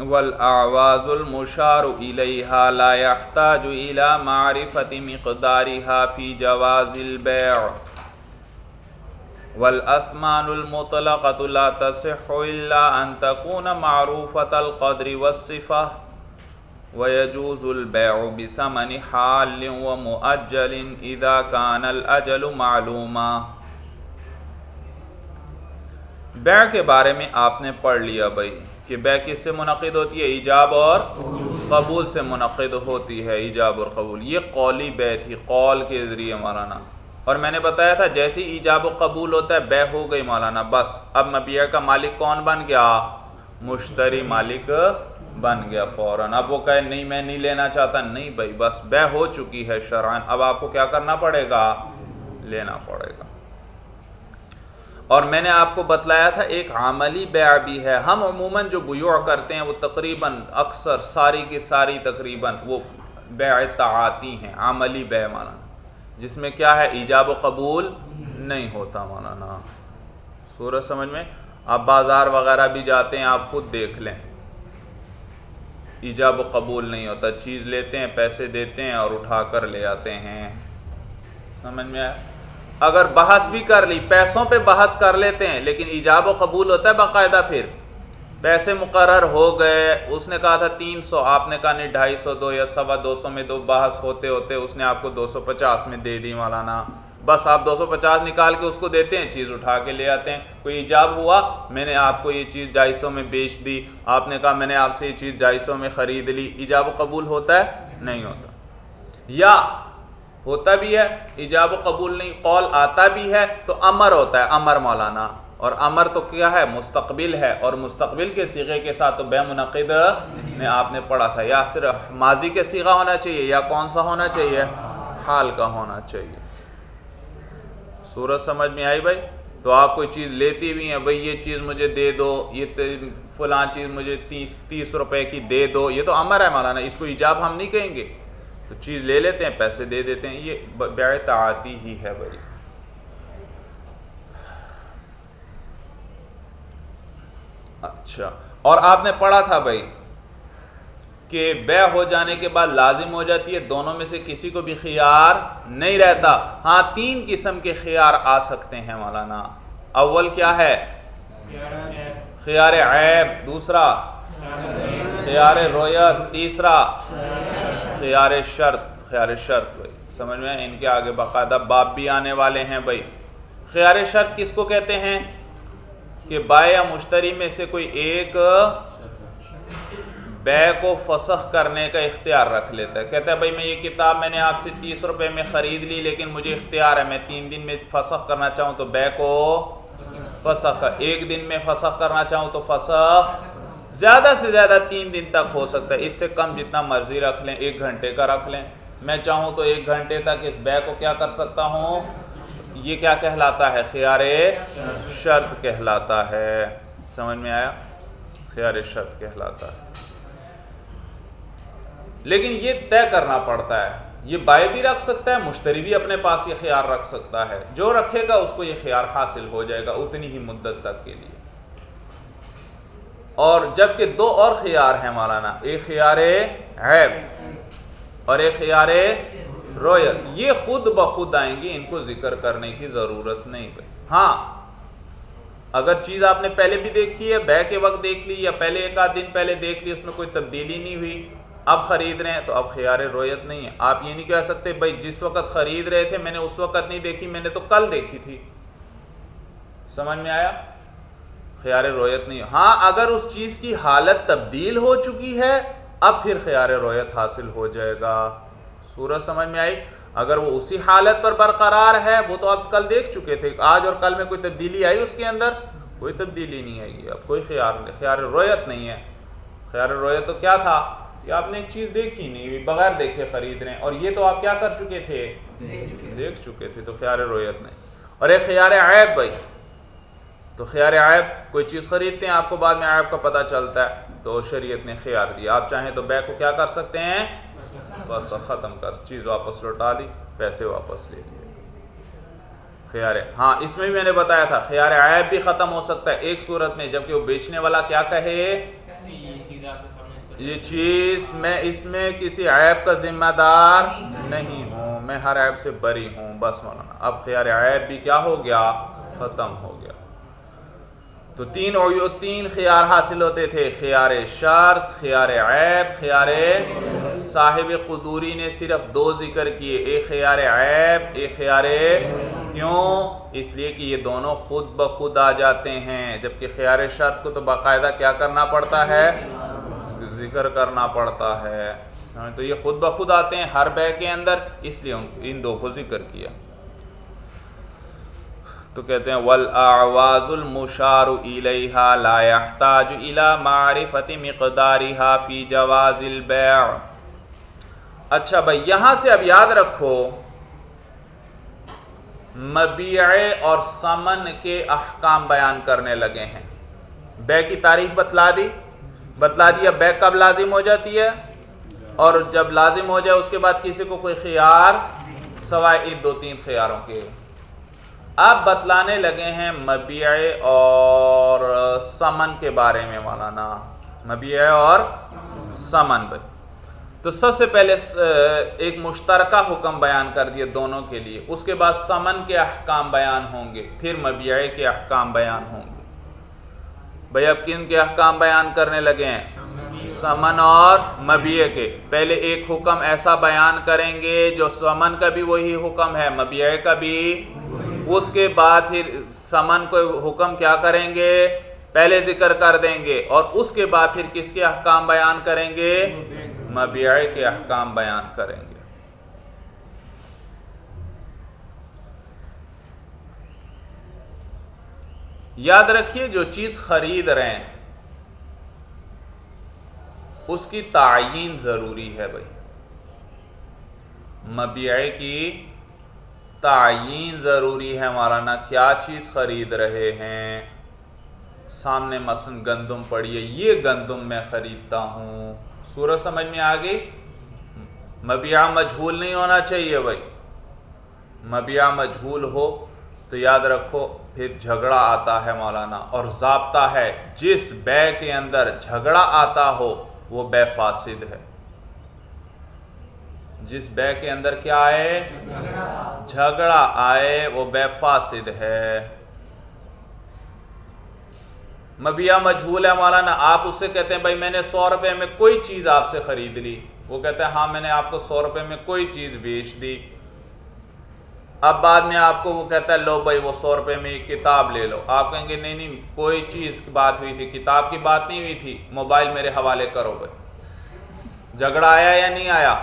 والاعواز المشار الیہا لا يحتاج الى معرفت مقدارها فی جواز البیع والأثمان المطلقة لا تصح إلا أن تكون معروفة القدر والصفة. ويجوز البيع بثمن حال ومؤجل إذا كان الأجل معلوما. بیع کے بارے میں آپ نے پڑھ لیا بھائی۔ کہ بیع کس سے منعقد ہوتی ہے؟ ایجاب اور قبول سے منعقد ہوتی ہے، ایجاب اور قبول۔ یہ قولی بیع تھی، قول کے ذریعے مولانا۔ اور میں نے بتایا تھا، جیسی ایجاب و قبول ہوتا ہے بیع ہو گئی مولانا۔ بس، اب مبیع کا مالک کون بن گیا؟ مشتری مالک بن گیا فوراً۔ اب وہ کہے، نہیں، میں نہیں لینا چاہتا۔ نہیں بھائی، بس بیع ہو چکی ہے شرعن اب آپ کو کیا کرنا پڑے گا؟ لینا پڑے گا۔ اور میں نے آپ کو بتلایا تھا ایک عملی بیع بھی ہے۔ ہم عموماً جو بیوع کرتے ہیں وہ تقریباً اکثر ساری کی ساری تقریباً وہ بیع تعاتی ہیں، عملی بیع مولانا جس میں کیا ہے؟ ایجاب و قبول نہیں ہوتا مولانا سورج سمجھ میں؟ آپ بازار وغیرہ بھی جاتے ہیں، آپ خود دیکھ لیں۔ ایجاب و قبول نہیں ہوتا۔ چیز لیتے ہیں، پیسے دیتے ہیں اور اٹھا کر لے آتے ہیں۔ سمجھ میں آیا؟ اگر بحث بھی کر لی، پیسوں پہ بحث کر لیتے ہیں، لیکن ایجاب و قبول ہوتا ہے باقاعدہ پھر۔ پیسے مقرر ہو گئے، اس نے کہا تھا تین سو، آپ نے کہا نہیں، ڈھائی سو، دو یا سوا، دو سو میں دو بحث ہوتے ہوتے اس نے آپ کو دو سو پچاس میں دے دی مولانا۔ بس آپ دو سو پچاس نکال کے اس کو دیتے ہیں، چیز اٹھا کے لے آتے ہیں۔ کوئی ایجاب ہوا؟ میں نے آپ کو یہ چیز ڈھائی سو میں بیچ دی۔ آپ نے کہا میں نے آپ سے یہ چیز ڈھائی سو میں خرید لی۔ ایجاب و قبول ہوتا ہے؟ نہیں ہوتا۔ یا ہوتا بھی ہے، ایجاب و قبول نہیں، قول آتا بھی ہے تو امر ہوتا ہے، امر مولانا۔ اور امر تو کیا ہے؟ مستقبل ہے۔ اور مستقبل کے سیغے کے ساتھ تو بے منعقد نے آپ نے پڑھا تھا۔ یا صرف ماضی کے سیغہ ہونا چاہیے یا کون سا ہونا چاہیے؟ حال کا ہونا چاہیے۔ صورت سمجھ میں آئی بھائی؟ تو آپ کوئی چیز لیتی بھی ہیں، بھائی یہ چیز مجھے دے دو، یہ فلاں چیز مجھے تیس تیس روپے کی دے دو، یہ تو امر ہے مولانا، اس کو ایجاب ہم نہیں کہیں گے۔ تو چیز لے لیتے ہیں پیسے دے دیتے ہیں یہ بیع تعاتی ہی ہے بھائی اچھا۔ اور آپ نے پڑھا تھا بھائی کہ بیع ہو جانے کے بعد لازم ہو جاتی ہے دونوں میں سے کسی کو بھی خیار نہیں رہتا۔ ہاں تین قسم کے خیار آ سکتے ہیں مولانا۔ اول کیا ہے؟ خیار عیب۔ دوسرا خیار رویت تیسرا، خیار شرط خیار شرط بھائی، سمجھ میں ان کے آگے باقاعدہ باپ بھی آنے والے ہیں بھائی۔ خیار شرط کس کو کہتے ہیں؟ کہ بائے یا مشتری میں سے کوئی ایک بے کو فسخ کرنے کا اختیار رکھ لیتا ہے۔ کہتا ہے، بھائی، میں یہ کتاب میں نے آپ سے تیس روپے میں خرید لی، لیکن مجھے اختیار ہے، میں تین دن میں فسخ کرنا چاہوں تو بے کو فسخ ایک دن میں فسخ کرنا چاہوں تو فسخ زیادہ سے زیادہ تین دن تک ہو سکتا ہے۔ اس سے کم جتنا مرضی رکھ لیں، ایک گھنٹے کا رکھ لیں۔ میں چاہوں تو ایک گھنٹے تک اس بے کو کیا کر سکتا ہوں؟ یہ کیا کہلاتا ہے؟ خیار شرط کہلاتا ہے۔ سمجھ میں آیا؟ خیار شرط کہلاتا ہے۔ لیکن یہ طے کرنا پڑتا ہے۔ یہ بائے بھی رکھ سکتا ہے، مشتری بھی اپنے پاس یہ خیار رکھ سکتا ہے۔ جو رکھے گا، اس کو یہ خیار حاصل ہو جائے گا، اتنی ہی مدت تک کے لیے۔ اور جبکہ دو اور خیار ہیں مولانا، ایک خیار عیب اور ایک خیار رویت۔ یہ خود بخود آئیں گی، ان کو ذکر کرنے کی ضرورت نہیں بھائی ہاں اگر چیز آپ نے پہلے بھی دیکھی ہے، بے کے وقت دیکھ لی یا پہلے ایک آدھ دن پہلے دیکھ لی، اس میں کوئی تبدیلی نہیں ہوئی۔ اب خرید رہے ہیں تو اب خیار رویت نہیں ہے۔ آپ یہ نہیں کہہ سکتے، بھائی جس وقت خرید رہے تھے، میں نے اس وقت نہیں دیکھی، میں نے تو کل دیکھی تھی۔ سمجھ میں آیا؟ خیار رویت نہیں۔ ہاں اگر اس چیز کی حالت تبدیل ہو چکی ہے اب پھر خیار رویت حاصل ہو جائے گا۔ سورج سمجھ میں آئی؟ اگر وہ اسی حالت پر برقرار ہے وہ تو آپ کل دیکھ چکے تھے۔ آج اور کل میں کوئی تبدیلی آئی اس کے اندر؟ کوئی تبدیلی نہیں آئے گی اب کوئی نہیں خیار رویت نہیں ہے۔ خیار رویت تو کیا تھا؟ کہ آپ نے ایک چیز دیکھی نہیں بغیر دیکھے خرید رہے ہیں۔ اور یہ تو آپ کیا کر چکے تھے۔ دیکھ چکے تھے تو خیار رویت نہیں۔ اور ایک خیار عیب بھائی تو خیار عیب کوئی چیز خریدتے ہیں، آپ کو بعد میں عیب کا پتہ چلتا ہے۔ تو شریعت نے خیار دیا۔ آپ چاہیں تو بے کو کیا کر سکتے ہیں؟ بس ختم کر۔ چیز واپس لوٹا دی، پیسے واپس لے لیے۔ خیار ہاں اس میں بھی میں نے بتایا تھا، خیار عیب بھی ختم ہو سکتا ہے۔ ایک صورت میں جبکہ وہ بیچنے والا کیا کہے؟ یہ چیز میں اس میں کسی عیب کا ذمہ دار نہیں ہوں۔ میں ہر عیب سے بری ہوں۔ بس مولانا، اب خیار عیب بھی کیا ہو گیا؟ ختم ہو گیا۔ تو تین عیو تین خیار حاصل ہوتے تھے، خیار شرط خیار عیب، خیار صاحب قدوری نے صرف دو ذکر کیے ایک خیار عیب ایک خیار کیوں؟ اس لیے کہ یہ دونوں خود بخود آ جاتے ہیں، جبکہ خیار شرط کو تو باقاعدہ کیا کرنا پڑتا ہے؟ ذکر کرنا پڑتا ہے۔ تو یہ خود بخود آتے ہیں، ہر بے کے اندر، اس لیے ان دو کو ذکر کیا۔ تو کہتے ہیں والاعواز المشار الیہا لا يحتاج الى معرفت مقدارها فی جواز البیع اچھا بھائی، یہاں سے اب یاد رکھو، مبیع اور سمن کے احکام بیان کرنے لگے ہیں۔ بے کی تعریف بتلا دی۔ بتلا دیا بے کب لازم ہو جاتی ہے؟ اور جب لازم ہو جائے، اس کے بعد کسی کو کوئی خیار؟ سوائے دو تین خیاروں کے۔ اب بتلانے لگے ہیں مبیع اور سمن کے بارے میں مولانا۔ مبیع اور سمن۔ بھائی تو سب سے پہلے ایک مشترکہ حکم بیان کر دیے دونوں کے لیے۔ اس کے بعد سمن کے احکام بیان ہوں گے، پھر مبیع کے احکام بیان ہوں گے۔ بھائی اب کن کے احکام بیان کرنے لگے ہیں؟ سمن اور مبیع کے۔ پہلے ایک حکم ایسا بیان کریں گے جو سمن کا بھی وہی حکم ہے، مبیع کا بھی اس کے بعد پھر سمن کو حکم کیا کریں گے؟ پہلے ذکر کر دیں گے اور اس کے بعد پھر کس کے احکام بیان کریں گے؟ مبیع کے احکام بیان کریں گے۔ یاد رکھیے جو چیز خرید رہے ہیں، اس کی تعین ضروری ہے بھائی۔ مبیع کی تعین ضروری ہے مولانا کیا چیز خرید رہے ہیں۔ سامنے مثلا گندم پڑی ہے، یہ گندم میں خریدتا ہوں۔ سورج سمجھ میں آگئی مبیع مجھول نہیں ہونا چاہیے بھائی۔ مبیع مجھول ہو تو یاد رکھو، پھر جھگڑا آتا ہے مولانا، اور ضابطہ ہے، جس بے کے اندر جھگڑا آتا ہو، وہ بے فاسد ہے۔ جس بے کے اندر کیا آئے؟ جھگڑا آئے، وہ بے فاسد ہے۔ مبیہ مجھول ہے مولانا، آپ اس سے کہتے ہیں، بھائی میں نے سو روپے میں کوئی چیز آپ سے خرید لی۔ وہ کہتے ہیں ہاں میں نے آپ کو سو روپے میں کوئی چیز بیچ دی۔ اب بعد میں آپ کو وہ کہتا ہے، لو بھائی، وہ سو روپے میں ایک کتاب لے لو۔ آپ کہیں گے، نہیں نہیں، کوئی چیز کی بات ہوئی تھی، کتاب کی بات نہیں ہوئی تھی، موبائل میرے حوالے کرو بھائی۔ جھگڑا آیا یا نہیں آیا؟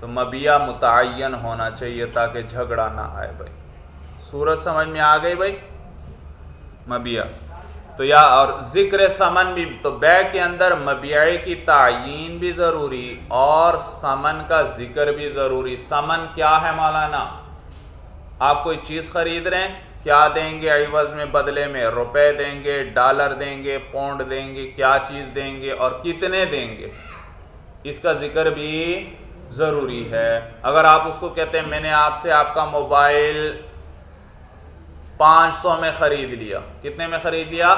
تو مبیہ متعین ہونا چاہیے تاکہ جھگڑا نہ آئے بھائی۔ صورت سمجھ میں آ گئی بھائی؟ مبیہ تو یا اور ذکر سمن بھی، تو بے کے اندر مبیع کی تعین بھی ضروری اور سمن کا ذکر بھی ضروری۔ سمن کیا ہے مولانا؟ آپ کوئی چیز خرید رہے ہیں؟ کیا دیں گے عوض میں بدلے میں؟ روپے دیں گے، ڈالر دیں گے، پونڈ دیں گے، کیا چیز دیں گے اور کتنے دیں گے؟ اس کا ذکر بھی ضروری ہے۔ اگر آپ اس کو کہتے ہیں میں نے آپ سے آپ کا موبائل پانچ سو میں خرید لیا۔ کتنے میں خرید لیا؟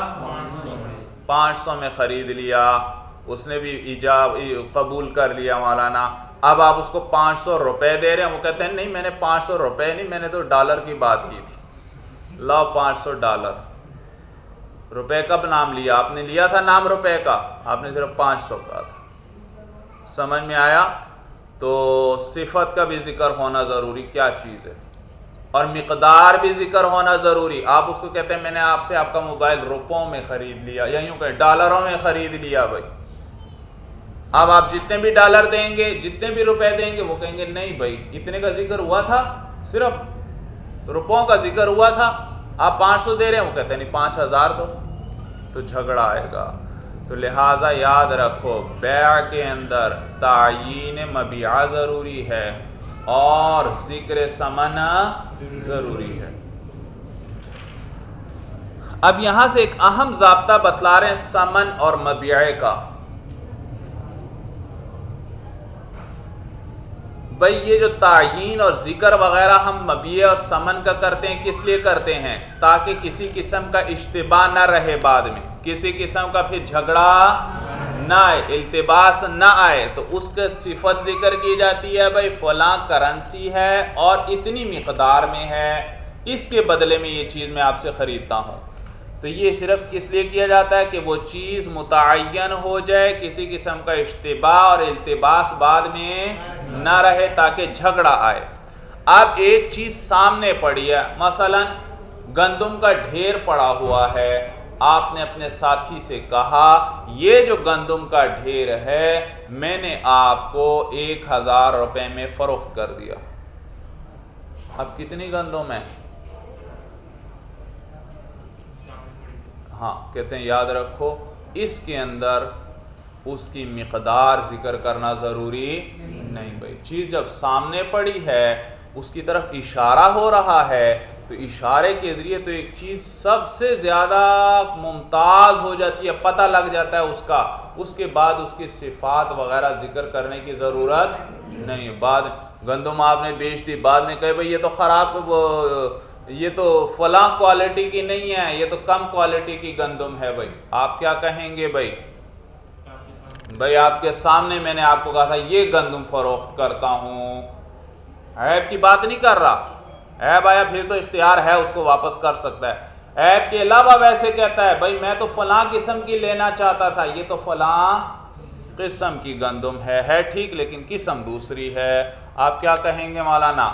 پانچ سو میں۔ خرید لیا۔ اس نے بھی ایجاب قبول کر لیا مولانا۔ اب آپ اس کو پانچ سو روپے دے رہے ہیں۔ وہ کہتے ہیں نہیں میں نے پانچ سو روپے نہیں میں نے تو ڈالر کی بات کی تھی۔ لاؤ پانچ سو ڈالر۔ روپے کب نام لیا۔ آپ نے لیا تھا نام روپے کا۔ آپ نے صرف پانچ سو کا تھا۔ سمجھ میں آیا؟ تو صفت کا بھی ذکر ہونا ضروری، کیا چیز ہے؟ اور مقدار بھی ذکر ہونا ضروری۔ آپ اس کو کہتے ہیں، میں نے آپ سے آپ کا موبائل روپوں میں خرید لیا، یا یوں کہ ڈالروں میں خرید لیا بھائی۔ اب آپ جتنے بھی ڈالر دیں گے، جتنے بھی روپے دیں گے، وہ کہیں گے نہیں بھائی، اتنے کا ذکر ہوا تھا، صرف روپوں کا ذکر ہوا تھا۔ آپ پانچ سو دے رہے ہیں، وہ کہتے ہیں، نہیں، پانچ ہزار دو۔ تو جھگڑا آئے گا۔ تو لہٰذا یاد رکھو، بیع کے اندر تعین مبیعہ ضروری ہے اور ذکر سمنا ضروری ہے۔ اب یہاں سے ایک اہم ضابطہ بتلا رہے ہیں سمن اور مبیعے کا۔ بھائی یہ جو تعین اور ذکر وغیرہ ہم مبیع اور سمن کا کرتے ہیں، کس لیے کرتے ہیں؟ تاکہ کسی قسم کا اشتباہ نہ رہے بعد میں۔ کسی قسم کا پھر جھگڑا نہ آئے، التباس نہ آئے۔ تو اس کے صفت ذکر کی جاتی ہے، بھائی فلاں کرنسی ہے اور اتنی مقدار میں ہے۔ اس کے بدلے میں یہ چیز میں آپ سے خریدتا ہوں۔ تو یہ صرف اس لیے کیا جاتا ہے کہ وہ چیز متعین ہو جائے، کسی قسم کا اشتباہ اور التباس بعد میں نہ رہے تاکہ جھگڑا آئے۔ اب ایک چیز سامنے پڑی ہے، مثلا گندم کا ڈھیر پڑا ہوا ہے، آپ نے اپنے ساتھی سے کہا، یہ جو گندم کا ڈھیر ہے، میں نے آپ کو ایک ہزار روپے میں فروخت کر دیا۔ اب کتنی گندم ہے؟ ہاں کہتے ہیں، یاد رکھو، اس کے اندر اس کی مقدار ذکر کرنا ضروری نہیں بھائی۔ چیز جب سامنے پڑی ہے، اس کی طرف اشارہ ہو رہا ہے، تو اشارے کے ذریعے تو ایک چیز سب سے زیادہ ممتاز ہو جاتی ہے، پتہ لگ جاتا ہے اس کا۔ اس کے بعد اس کی صفات وغیرہ ذکر کرنے کی ضرورت نہیں۔ بعد گندم آپ نے بیچ دی، بعد میں کہے بھائی، یہ تو خراب یہ تو فلاں کوالٹی کی نہیں ہے، یہ تو کم کوالٹی کی گندم ہے بھائی۔ آپ کیا کہیں گے بھائی؟ بھائی، آپ کے سامنے میں نے آپ کو کہا تھا، یہ گندم فروخت کرتا ہوں۔ عیب کی بات نہیں کر رہا۔ عیب آیا، پھر تو اختیار ہے، اس کو واپس کر سکتا ہے۔ عیب کے علاوہ ویسے کہتا ہے، بھائی، میں تو فلاں قسم کی لینا چاہتا تھا۔ یہ تو فلاں قسم کی گندم ہے ہے ٹھیک، لیکن قسم دوسری ہے۔ آپ کیا کہیں گے مولانا؟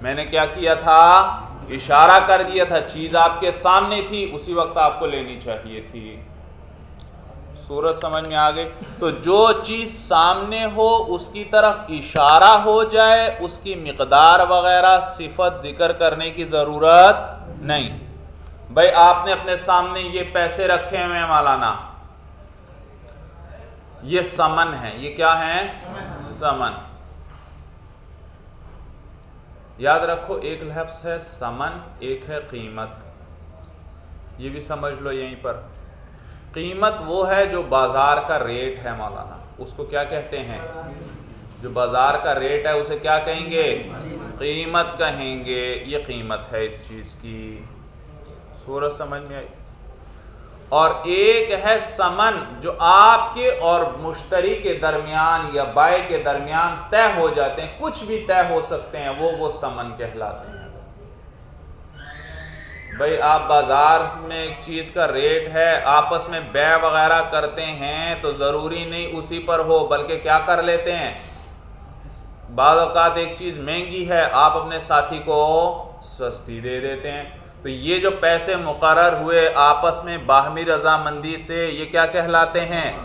میں نے کیا کیا تھا؟ اشارہ کر دیا تھا، چیز آپ کے سامنے تھی، اسی وقت آپ کو لینی چاہیے تھی۔ صورت سمجھ میں آ گئی۔ تو جو چیز سامنے ہو، اس کی طرف اشارہ ہو جائے، اس کی مقدار وغیرہ، صفت ذکر کرنے کی ضرورت نہیں۔ بھائی، آپ نے اپنے سامنے یہ پیسے رکھے ہوئے مولانا۔ یہ سمن ہے یہ کیا ہے سمن۔ یاد رکھو، ایک لفظ ہے سمن، ایک ہے قیمت۔ یہ بھی سمجھ لو یہیں پر۔ قیمت وہ ہے جو بازار کا ریٹ ہے مولانا۔ اس کو کیا کہتے ہیں؟ جو بازار کا ریٹ ہے، اسے کیا کہیں گے؟ قیمت کہیں گے۔ یہ قیمت ہے اس چیز کی۔ صورت سمجھ میں آئی؟ اور ایک ہے سمن جو آپ کے اور مشتری کے درمیان یا بائے کے درمیان طے ہو جاتے ہیں، کچھ بھی طے ہو سکتے ہیں، وہ وہ سمن کہلاتے ہیں۔ بھائی، آپ بازار میں ایک چیز کا ریٹ ہے، آپس میں بے وغیرہ کرتے ہیں تو ضروری نہیں اسی پر ہو، بلکہ کیا کر لیتے ہیں؟ بعض اوقات ایک چیز مہنگی ہے، آپ اپنے ساتھی کو سستی دے دیتے ہیں۔ تو یہ جو پیسے مقرر ہوئے آپس میں باہمی رضامندی سے یہ کیا کہلاتے ہیں؟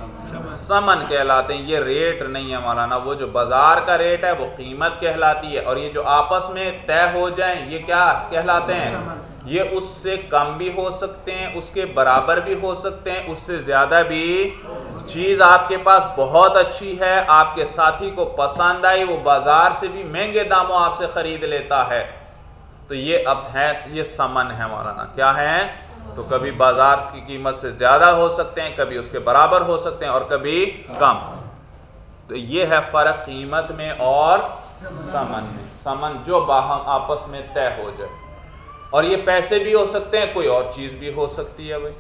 سمن کہلاتے ہیں۔ یہ ریٹ نہیں ہے مولانا، وہ جو بازار کا ریٹ ہے وہ قیمت کہلاتی ہے اور یہ جو آپس میں طے ہو جائیں یہ کیا کہلاتے ہیں؟ یہ اس سے کم بھی ہو سکتے ہیں، اس کے برابر بھی ہو سکتے ہیں، اس سے زیادہ بھی۔ چیز آپ کے پاس بہت اچھی ہے، آپ کے ساتھی کو پسند آئی، وہ بازار سے بھی مہنگے داموں آپ سے خرید لیتا ہے۔ تو یہ اب ہے یہ سمن ہے مولانا کیا ہے تو کبھی بازار کی قیمت سے زیادہ ہو سکتے ہیں، کبھی اس کے برابر ہو سکتے ہیں اور کبھی کم۔ تو یہ ہے فرق قیمت میں اور سمن میں۔ سمن جو باہم آپس میں طے ہو جائے۔ اور یہ پیسے بھی ہو سکتے ہیں، کوئی اور چیز بھی ہو سکتی ہے بھائی۔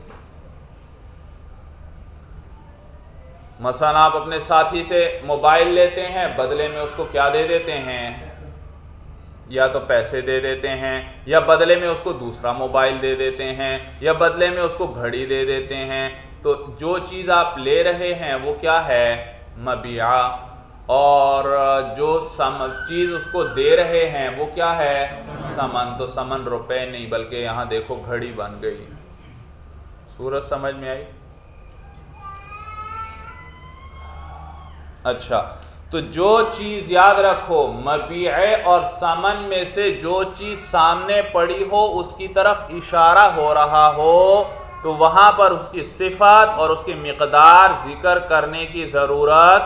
مثلا آپ اپنے ساتھی سے موبائل لیتے ہیں، بدلے میں اس کو کیا دے دیتے ہیں؟ یا تو پیسے دے دیتے ہیں، یا بدلے میں اس کو دوسرا موبائل دے دیتے ہیں، یا بدلے میں اس کو گھڑی دے دیتے ہیں۔ تو جو چیز آپ لے رہے ہیں، وہ کیا ہے؟ مبیعہ۔ اور جو سم، چیز اس کو دے رہے ہیں، وہ کیا ہے؟ سمن۔ تو سمن روپے نہیں، بلکہ یہاں دیکھو گھڑی بن گئی۔ سورج سمجھ میں آئی؟ اچھا۔ تو جو چیز یاد رکھو مبیع اور سمن میں سے جو چیز سامنے پڑی ہو، اس کی طرف اشارہ ہو رہا ہو، تو وہاں پر اس کی صفات اور اس کی مقدار ذکر کرنے کی ضرورت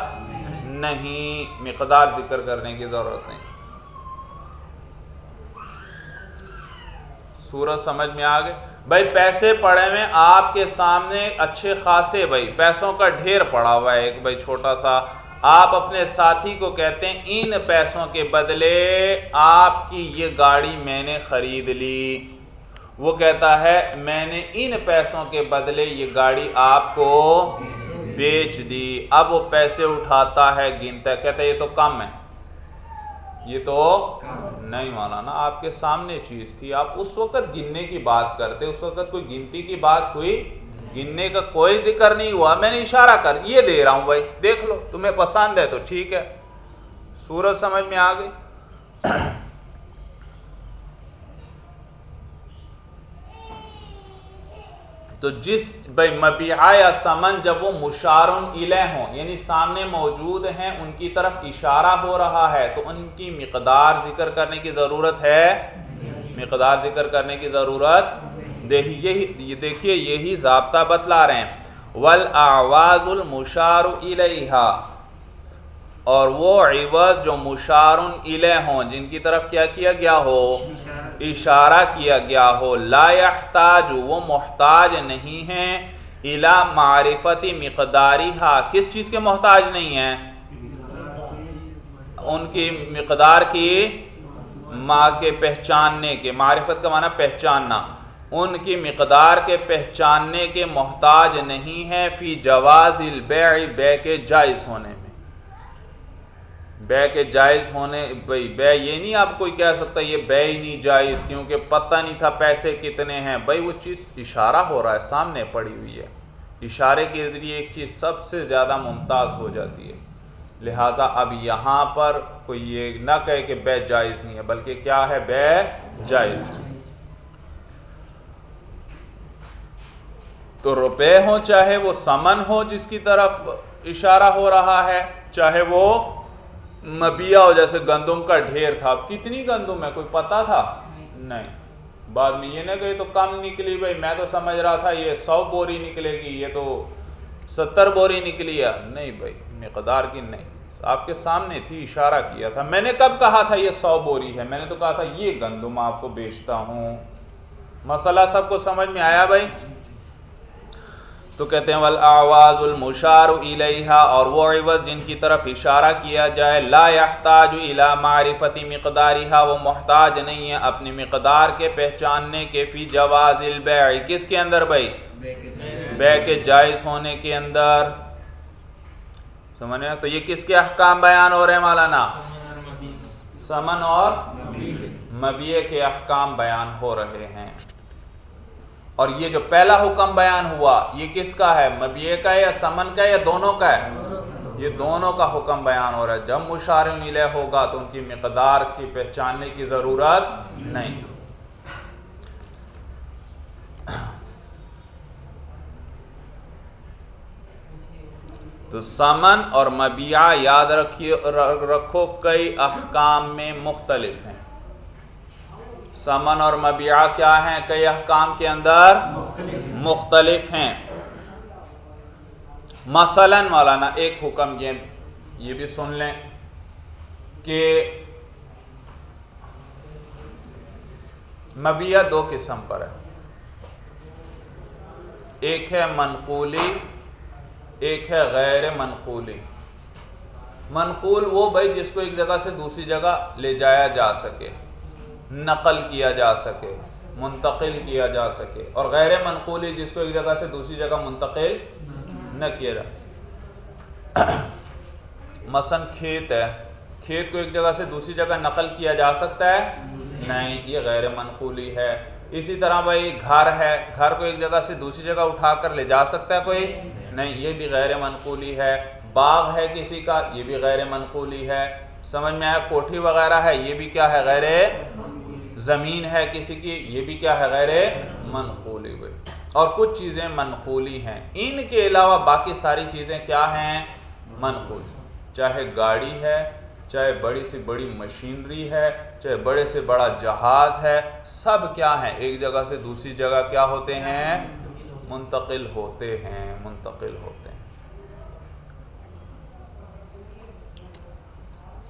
نہیں۔ مقدار ذکر کرنے کی ضرورت نہیں۔ سورج سمجھ میں آگے بھائی، پیسے پڑے میں آپ کے سامنے اچھے خاصے، بھائی، پیسوں کا ڈھیر پڑا ہوا ہے۔ ایک، بھائی، چھوٹا سا آپ اپنے ساتھی کو کہتے ہیں، ان پیسوں کے بدلے آپ کی یہ گاڑی میں نے خرید لی۔ وہ کہتا ہے، میں نے ان پیسوں کے بدلے یہ گاڑی آپ کو بیچ دی۔ اب وہ پیسے اٹھاتا ہے، گنتا ہے۔ کہتا ہے، یہ تو کم ہے۔ یہ تو نہیں مانا نا۔ آپ کے سامنے چیز تھی۔ آپ اس وقت گننے کی بات کرتے، اس وقت کوئی گنتی کی بات ہوئی گننے کا کوئی ذکر نہیں ہوا۔ میں نے اشارہ کر، یہ دے رہا ہوں بھائی، دیکھ لو، تمہیں پسند ہے تو ٹھیک ہے۔ سورج سمجھ میں آ گئی؟ تو جس، بھائی، مبیعہ یا سمن جب وہ مشارن الہ ہوں یعنی سامنے موجود ہیں، ان کی طرف اشارہ ہو رہا ہے، تو ان کی مقدار ذکر کرنے کی ضرورت ہے؟ مقدار ذکر کرنے کی ضرورت یہی دیکھیے، یہی ضابطہ بتلا رہے ہیں۔ والآواز المشار اور وہ عوض جو مشارن الہ ہوں، جن کی طرف کیا کیا گیا ہو؟ اشارہ کیا گیا ہو۔ لا يحتاج، وہ محتاج نہیں ہیں۔ الى معرفتی مقداری کس چیز کے محتاج نہیں ہیں؟ ان کی مقدار کی ماں کے پہچاننے کے۔ معرفت کا معنی پہچاننا۔ ان کی مقدار کے پہچاننے کے محتاج نہیں ہے فی جواز البیع، بے کے جائز ہونے میں۔ بے کے جائز ہونے بھائی بے یہ نہیں آپ کوئی کہہ سکتا یہ بے ہی نہیں جائز، کیونکہ پتہ نہیں تھا پیسے کتنے ہیں۔ بھائی وہ چیز اشارہ ہو رہا ہے، سامنے پڑی ہوئی ہے۔ اشارے کے ذریعے ایک چیز سب سے زیادہ ممتاز ہو جاتی ہے۔ لہٰذا اب یہاں پر کوئی یہ نہ کہے کہ بے جائز نہیں ہے، بلکہ کیا ہے؟ بے جائز۔ تو روپے ہوں، چاہے وہ سمن ہو جس کی طرف اشارہ ہو رہا ہے، چاہے وہ مبیا ہو، جیسے گندم کا ڈھیر تھا۔ کتنی گندم ہے؟ کوئی پتا تھا؟ نہیں۔ بعد میں یہ نہ کہ تو کم نکلی بھائی، میں تو سمجھ رہا تھا یہ سو بوری نکلے گی، یہ تو ستر بوری نکلی ہے۔ نہیں بھائی، مقدار کی نہیں۔ آپ کے سامنے تھی، اشارہ کیا تھا۔ میں نے کب کہا تھا یہ سو بوری ہے؟ میں نے تو کہا تھا یہ گندم آپ کو بیچتا ہوں۔ مسئلہ سب کو سمجھ میں آیا بھائی؟ تو کہتے ہیں، والآواز المشار الیہا، اور وہ عوض جن کی طرف اشارہ کیا جائے، لا يحتاج الى معرفت مقدارها وہ محتاج نہیں ہے اپنی مقدار کے پہچاننے کے فی جواز البیع۔ کس کے اندر بھائی؟ بے کے جائز ہونے کے اندر۔ سمجھے تو یہ کس کے احکام بیان ہو رہے ہیں مولانا؟ سمن اور مبیع کے احکام بیان ہو رہے ہیں۔ اور یہ جو پہلا حکم بیان ہوا، یہ کس کا ہے؟ مبیے کا یا سمن کا یا دونوں کا ہے؟ یہ دونوں کا حکم بیان ہو رہا ہے۔ جب مشار نیلے ہوگا تو ان کی مقدار کی پہچاننے کی ضرورت نہیں۔ تو سمن اور مبیع یاد رکھیے رکھو، کئی احکام میں مختلف ہیں۔ سمن اور مبیعہ کیا ہیں کئی احکام کے اندر؟ مختلف ہیں۔ مثلا مولانا، ایک حکم یہ یہ بھی سن لیں کہ مبیعہ دو قسم پر ہے۔ ایک ہے منقولی، ایک ہے غیر منقولی۔ منقول وہ بھائی جس کو ایک جگہ سے دوسری جگہ لے جایا جا سکے۔ نقل کیا جا سکے، منتقل کیا جا سکے۔ اور غیر منقولی جس کو ایک جگہ سے دوسری جگہ منتقل نہ کیا جا مثلا کھیت ہے۔ کھیت کو ایک جگہ سے دوسری جگہ نقل کیا جا سکتا ہے؟ نہیں، یہ غیر منقولی ہے۔ اسی طرح بھائی، گھر ہے۔ گھر کو ایک جگہ سے دوسری جگہ اٹھا کر لے جا سکتا ہے کوئی؟ نہیں، یہ بھی غیر منقولی ہے۔ باغ ہے کسی کا، یہ بھی غیر منقولی ہے۔ سمجھ میں آیا؟ کوٹھی وغیرہ ہے، یہ بھی کیا ہے؟ غیر زمین ہے کسی کی، یہ بھی کیا ہے غیر منقولی ہوئی۔ اور کچھ چیزیں منقولی ہیں۔ ان کے علاوہ باقی ساری چیزیں کیا ہیں؟ منقول چاہے گاڑی ہے، چاہے بڑی سے بڑی مشینری ہے، چاہے بڑے سے بڑا جہاز ہے، سب کیا ہیں؟ ایک جگہ سے دوسری جگہ کیا ہوتے ہیں؟ منتقل ہوتے ہیں، منتقل ہوتے ہیں۔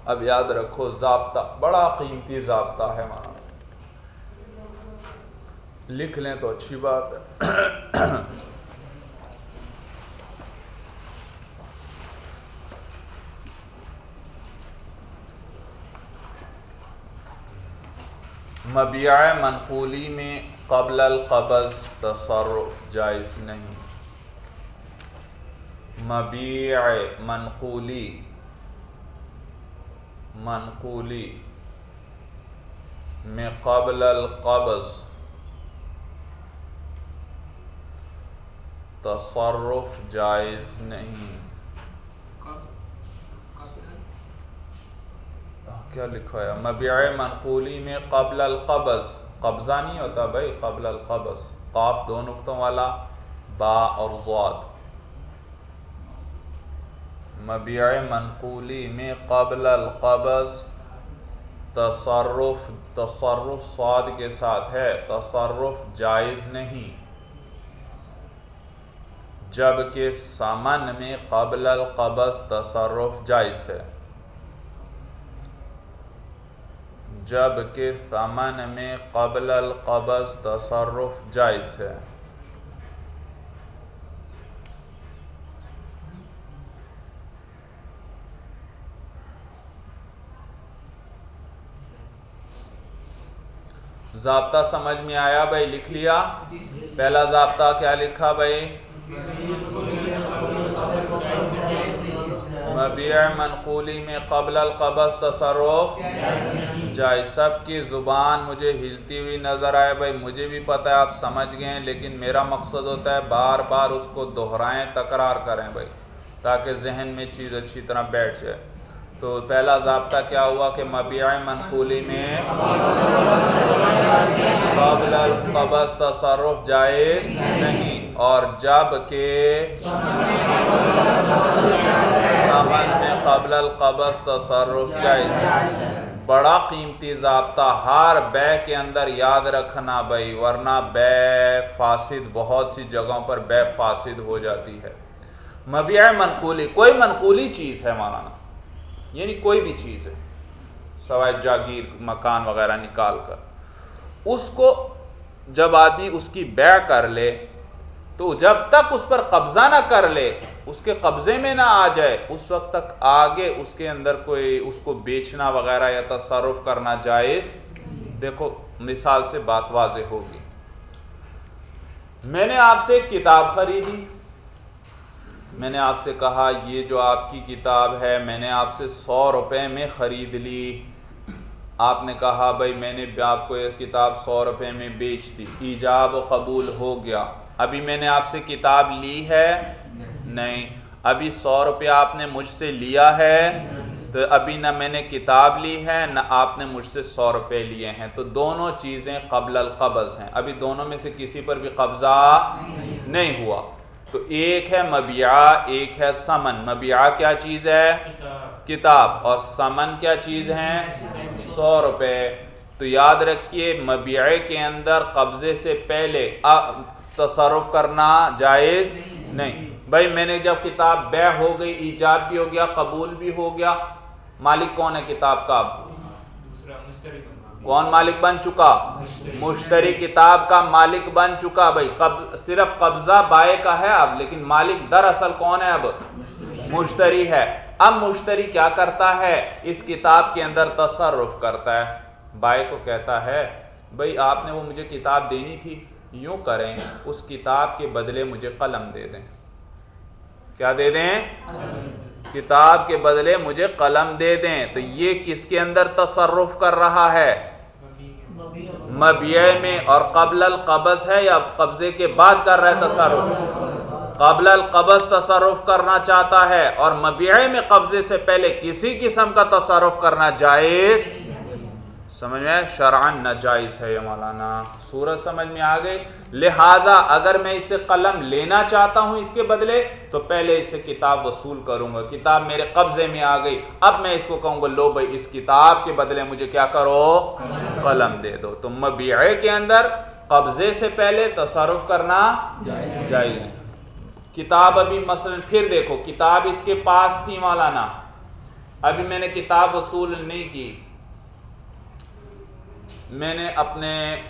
اب یاد رکھو، ضابطہ، بڑا قیمتی ضابطہ ہے وہاں لکھ لیں تو اچھی بات ہے۔ مبیع منقولی میں قبل القبض تصرف جائز نہیں۔ مبیع منقولی منقولی میں قبل القبض تصرف جائز نہیں۔ کیا لکھا ہے؟ مبیع منقولی میں قبل القبض۔ قبضہ نہیں ہوتا بھائی، قبل القبض۔ قاف دو نقطوں والا، با اور زواد۔ مبیع منقولی میں قبل القبض تصرف تصرف صاد کے ساتھ ہے۔ تصرف جائز نہیں۔ جبکہ سمن میں قبل القبض تصرف جائز ہے۔ جبکہ سمن میں قبل القبض تصرف جائز ہے۔ ضابطہ سمجھ میں آیا بھائی؟ لکھ لیا۔ پہلا ضابطہ کیا لکھا بھائی؟ مبیع منقولی میں قبل القبض تصرف. جائے سب کی زبان مجھے ہلتی ہوئی نظر آئے. بھائی مجھے بھی پتہ ہے، آپ سمجھ گئے ہیں، لیکن میرا مقصد ہوتا ہے بار بار اس کو دہرائیں، تکرار کریں بھائی، تاکہ ذہن میں چیز اچھی طرح بیٹھ جائے۔ تو پہلا ضابطہ کیا ہوا کہ مبیع منقولی میں قبل القبض تصرف جائز نہیں اور جبکہ سمن میں قبل القبض تصرف جائز بڑا قیمتی ضابطہ ہر بے کے اندر یاد رکھنا بھائی، ورنہ بے فاسد، بہت سی جگہوں پر بے فاسد ہو جاتی ہے۔ مبیع منقولی، کوئی منقولی چیز ہے مولانا؟ یعنی کوئی بھی چیز ہے، سوائے جاگیر، مکان وغیرہ نکال کر۔ اس کو جب آدمی اس کی بیع کر لے تو جب تک اس پر قبضہ نہ کر لے، اس کے قبضے میں نہ آ جائے، اس وقت تک آگے اس کے اندر کوئی اس کو بیچنا وغیرہ یا تصرف کرنا جائز؟ دیکھو، مثال سے بات واضح ہوگی۔ میں نے آپ سے ایک کتاب خریدی۔ میں نے آپ سے کہا، یہ جو آپ کی کتاب ہے، میں نے آپ سے سو روپے میں خرید لی۔ آپ نے کہا، بھائی، میں نے آپ کو یہ کتاب سو روپے میں بیچ دی۔ ایجاب و قبول ہو گیا۔ ابھی میں نے آپ سے کتاب لی ہے؟ نہیں۔ ابھی سو روپے آپ نے مجھ سے لیا ہے؟ تو ابھی نہ میں نے کتاب لی ہے، نہ آپ نے مجھ سے سو روپے لیے ہیں۔ تو دونوں چیزیں قبل القبض ہیں۔ ابھی دونوں میں سے کسی پر بھی قبضہ نہیں ہوا۔ تو ایک ہے مبیعہ، ایک ہے سمن۔ مبیعہ کیا چیز ہے؟ کتاب۔ اور سمن کیا چیز ہے سو روپے۔ تو یاد رکھیے، مبیعے کے اندر قبضے سے پہلے تصرف کرنا جائز نہیں۔ بھائی میں نے جب کتاب بے ہو گئی ایجاب بھی ہو گیا، قبول بھی ہو گیا، مالک کون ہے کتاب کا کون مالک بن چکا؟ مشتری کتاب کا مالک بن چکا۔ بھائی صرف قبضہ بائے کا ہے اب، لیکن مالک دراصل کون ہے اب؟ مشتری ہے۔ اب مشتری کیا کرتا ہے؟ اس کتاب کے اندر تصرف کرتا ہے۔ بائے کو کہتا ہے، بھائی آپ نے وہ مجھے کتاب دینی تھی۔ یوں کریں اس کتاب کے بدلے مجھے قلم دے دیں۔ کیا دے دیں؟ کتاب کے بدلے مجھے قلم دے دیں۔ تو یہ کس کے اندر تصرف کر رہا ہے؟ مبیع میں۔ اور قبل القبض ہے یا قبضے کے بعد کر رہا ہے تصرف؟ قبل القبض تصرف کرنا چاہتا ہے۔ اور مبیع میں قبضے سے پہلے کسی قسم کا تصرف کرنا جائز سمجھ میں شرعن نجائز ہے یہ مولانا۔ سورج سمجھ میں آ گئی۔ لہٰذا اگر میں اسے قلم لینا چاہتا ہوں اس کے بدلے، تو پہلے اس سے کتاب وصول کروں گا۔ کتاب میرے قبضے میں آ گئی۔ اب میں اس کو کہوں گا، لو بھائی، اس کتاب کے بدلے مجھے کیا کرو؟ قلم دے دو۔ تو مبیعے کے اندر قبضے سے پہلے تصرف کرنا جائز۔ کتاب ابھی مثلا پھر دیکھو، کتاب اس کے پاس تھی مولانا۔ ابھی میں نے کتاب وصول نہیں کی۔ میں نے اپنے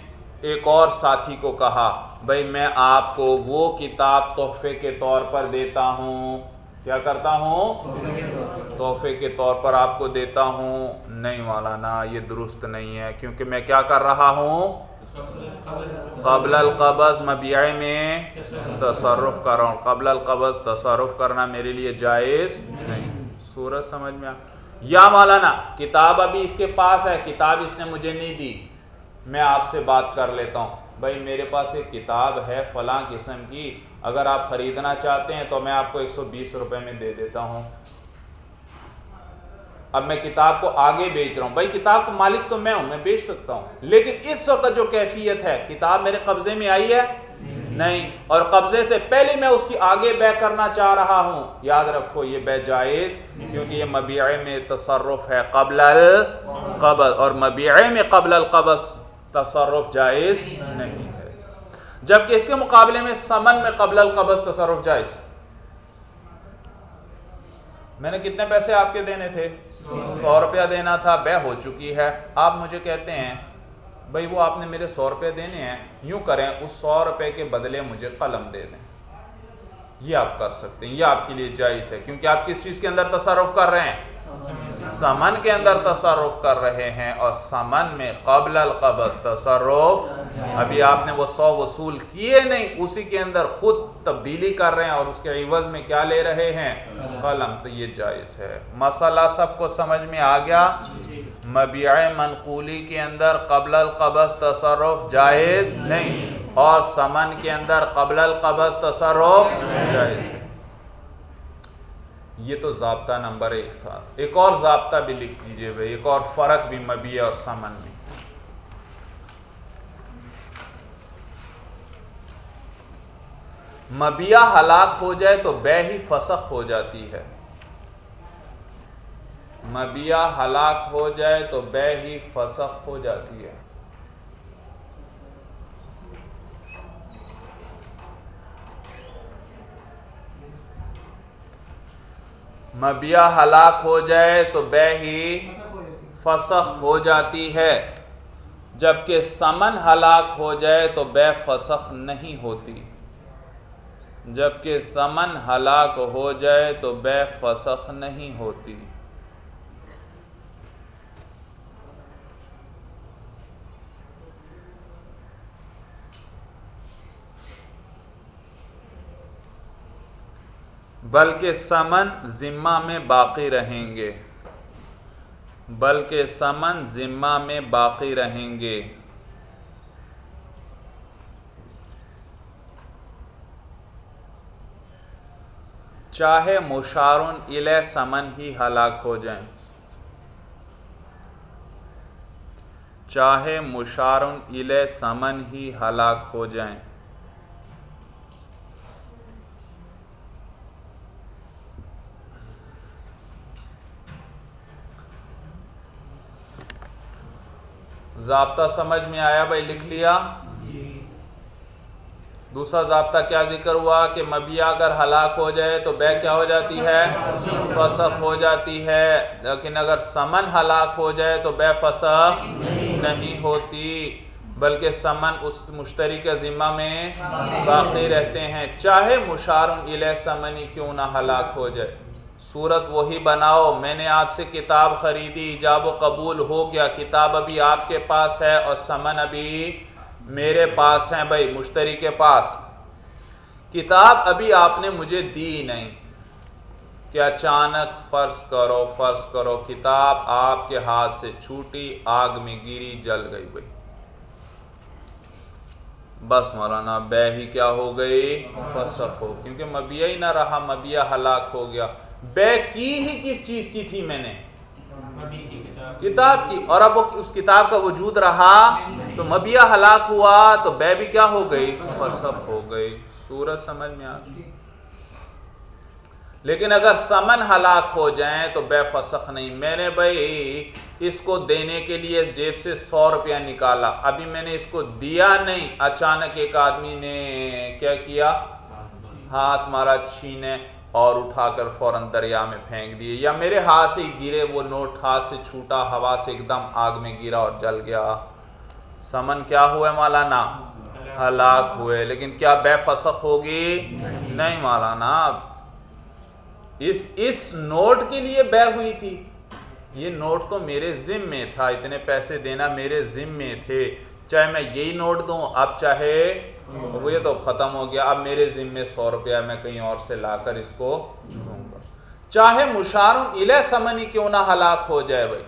ایک اور ساتھی کو کہا بھائی میں آپ کو وہ کتاب تحفے کے طور پر دیتا ہوں. کیا کرتا ہوں؟ تحفے کے طور پر آپ کو دیتا ہوں۔ نہیں مولانا، یہ درست نہیں ہے، کیونکہ میں کیا کر رہا ہوں؟ قبل القبض مبیع میں تصرف کر رہا ہوں۔ قبل القبض تصرف کرنا میرے لیے جائز نہیں۔ سورج، سمجھ میں یا مولانا، کتاب ابھی اس کے پاس ہے، کتاب اس نے مجھے نہیں دی۔ میں آپ سے بات کر لیتا ہوں۔ بھائی، میرے پاس ایک کتاب ہے فلاں قسم کی۔ اگر آپ خریدنا چاہتے ہیں تو میں آپ کو ایک سو بیس روپے میں دے دیتا ہوں۔ اب میں کتاب کو آگے بیچ رہا ہوں۔ بھائی، کتاب کو مالک تو میں ہوں، میں بیچ سکتا ہوں۔ لیکن اس وقت جو کیفیت ہے، کتاب میرے قبضے میں آئی ہے؟ نہیں۔ اور قبضے سے پہلے میں اس کی آگے بے کرنا چاہ رہا ہوں۔ یاد رکھو، یہ بے جائز، کیونکہ یہ مبیع میں تصرف ہے قبل القبض، اور مبیع میں قبل القبض۔ تصرف جائز نہیں ہے۔ جبکہ اس کے مقابلے میں سمن میں قبل القبض تصرف جائز۔ میں نے کتنے پیسے آپ کے دینے تھے؟ سو روپیہ دینا تھا، بے ہو چکی ہے۔ آپ مجھے کہتے ہیں، بھائی وہ آپ نے میرے سو روپے دینے ہیں، یوں کریں، اس سو روپے کے بدلے مجھے قلم دے دیں۔ یہ آپ کر سکتے ہیں، یہ آپ کے لیے جائز ہے، کیونکہ آپ کس چیز کے اندر تصرف کر رہے ہیں؟ سمن کے اندر تصرف کر رہے ہیں اور سمن میں قبل القبض تصرف۔ ابھی آپ نے وہ سو وصول کیے نہیں، اسی کے اندر خود تبدیلی کر رہے ہیں اور اس کے عوض میں کیا لے رہے ہیں؟ قلم۔ تو یہ جائز ہے۔ مسئلہ سب کو سمجھ میں آ گیا؟ مبیع منقولی کے اندر قبل القبض تصرف جائز نہیں، اور سمن کے اندر قبل القبض تصرف جائز ہے۔ یہ تو ضابطہ نمبر ایک تھا۔ ایک اور ضابطہ بھی لکھ دیجیے بھائی، ایک اور فرق بھی مبیع اور سمن میں مبیع ہلاک ہو جائے تو بے ہی فسخ ہو جاتی ہے۔ مبیع ہلاک ہو جائے تو بے ہی فسخ ہو جاتی ہے۔ مبیا ہلاک ہو جائے تو بے ہی فسخ ہو جاتی ہے۔ جبکہ سمن ہلاک ہو جائے تو بے فسخ نہیں ہوتی۔ جبکہ سمن ہلاک ہو جائے تو بے فسخ نہیں ہوتی۔ بلکہ سمن ذمہ میں باقی رہیں گے۔ بلکہ سمن ذمہ میں باقی رہیں گے۔ چاہے مشارن الہ سمن ہی ہلاک ہو جائیں۔ چاہے مشارن الہ سمن ہی ہلاک ہو جائیں۔ ضابطہ سمجھ میں آیا بھائی لکھ لیا؟ دوسرا ضابطہ کیا ذکر ہوا کہ مبیہ اگر ہلاک ہو جائے تو بے کیا ہو جاتی ہے؟ فسخ ہو جاتی ہے۔ لیکن اگر سمن ہلاک ہو جائے تو بے فسخ نہیں۔ ہوتی بلکہ سمن اس مشتری کے ذمہ میں باقی رہتے ہیں۔ چاہے مشارن الہ سمنی کیوں نہ ہلاک ہو جائے۔ صورت وہی بناؤ، میں نے آپ سے کتاب خریدی جاب و قبول ہو گیا، کتاب ابھی آپ کے پاس ہے اور سمن ابھی میرے پاس ہیں بھائی، مشتری کے پاس۔ کتاب ابھی آپ نے مجھے دی نہیں۔ کہ اچانک فرض کرو فرض کرو، کتاب آپ کے ہاتھ سے چھوٹی آگ میں گری، جل گئی بھائی۔ بس مولانا، بے ہی کیا ہو گئی؟ فسخ ہو، کیونکہ مبیہ ہی نہ رہا مبیہ ہلاک ہو گیا۔ بے کی ہی کس چیز کی تھی میں نے؟ کتاب کی۔ اور اب وہ اس کتاب کا وجود رہا تو مبیہ ہلاک ہوا تو بے بھی کیا ہو گئی؟ فسخ ہو گئی۔ سورج سمجھ میں آ لیکن اگر سمن ہلاک ہو جائیں تو بے فسخ نہیں۔ میں نے بھائی اس کو دینے کے لیے جیب سے سو روپیہ نکالا۔ ابھی میں نے اس کو دیا نہیں۔ اچانک ایک آدمی نے کیا کیا؟ ہاتھ مارا چھینے۔ اور اٹھا کر فوراً دریا میں پھینک دیے۔ یا میرے ہاتھ سے گرے وہ نوٹ ہاتھ سے چھوٹا، ہوا سے ایک دم آگ میں گرا اور جل گیا۔ سمن کیا ہوئے مولانا؟ ہلاک ہوئے۔ لیکن کیا بے فسخ ہوگی؟ نہیں مولانا۔ اس اس نوٹ کے لیے بے ہوئی تھی۔ یہ نوٹ تو میرے ذم میں تھا۔ اتنے پیسے دینا میرے ذم میں تھے۔ چاہے میں یہی نوٹ دوں، اب چاہے وہ یہ تو ختم ہو گیا، اب میرے ذمے سو روپیہ میں کہیں اور سے لا کر اس کو دوں گا۔ چاہے مشارن الہ سمنی کیوں نہ ہلاک ہو جائے بھائی۔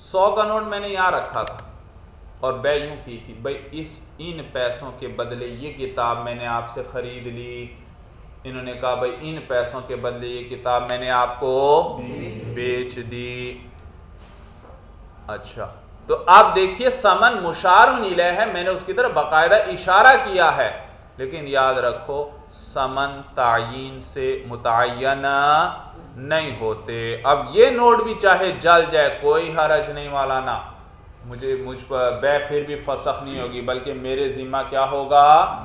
سو کا نوٹ میں نے یہاں رکھا تھا اور بے یوں کی تھی، بھائی اس ان پیسوں کے بدلے یہ کتاب میں نے آپ سے خرید لی۔ انہوں نے کہا، بھائی ان پیسوں کے بدلے یہ کتاب میں نے آپ کو بیچ دی۔ اچھا۔ تو آپ دیکھیے سمن مشار نیلے ہے، میں نے اس کی طرف باقاعدہ اشارہ کیا ہے۔ لیکن یاد رکھو، سمن تعین سے متعین نہیں ہوتے۔ اب یہ نوٹ بھی چاہے جل جائے، کوئی حرج نہیں والا نا۔ مجھے، مجھ پر بے پھر بھی فسخ نہیں ہوگی، بلکہ میرے ذمہ کیا ہوگا؟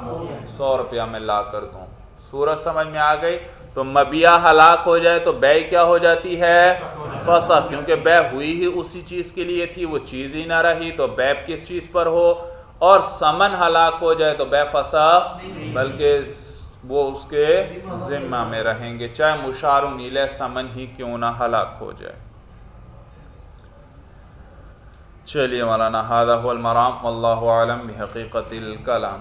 سو روپیہ میں لا کر دوں۔ سورج سمجھ میں آ گئی؟ تو مبیا ہلاک ہو جائے تو بے کیا ہو جاتی ہے؟ فسخ کیونکہ بے ہوئی ہی اسی چیز کے لیے تھی، وہ چیز ہی نہ رہی، تو بے کس چیز پر ہو؟ اور سمن ہلاک ہو جائے تو بے فسخ بلکہ وہ اس کے ذمہ میں رہیں گے۔ چاہے مشار نیلے سمن ہی کیوں نہ ہلاک ہو جائے۔ چلیے مولانا هذا هو المرام والله اعلم بحقیقت الکلام۔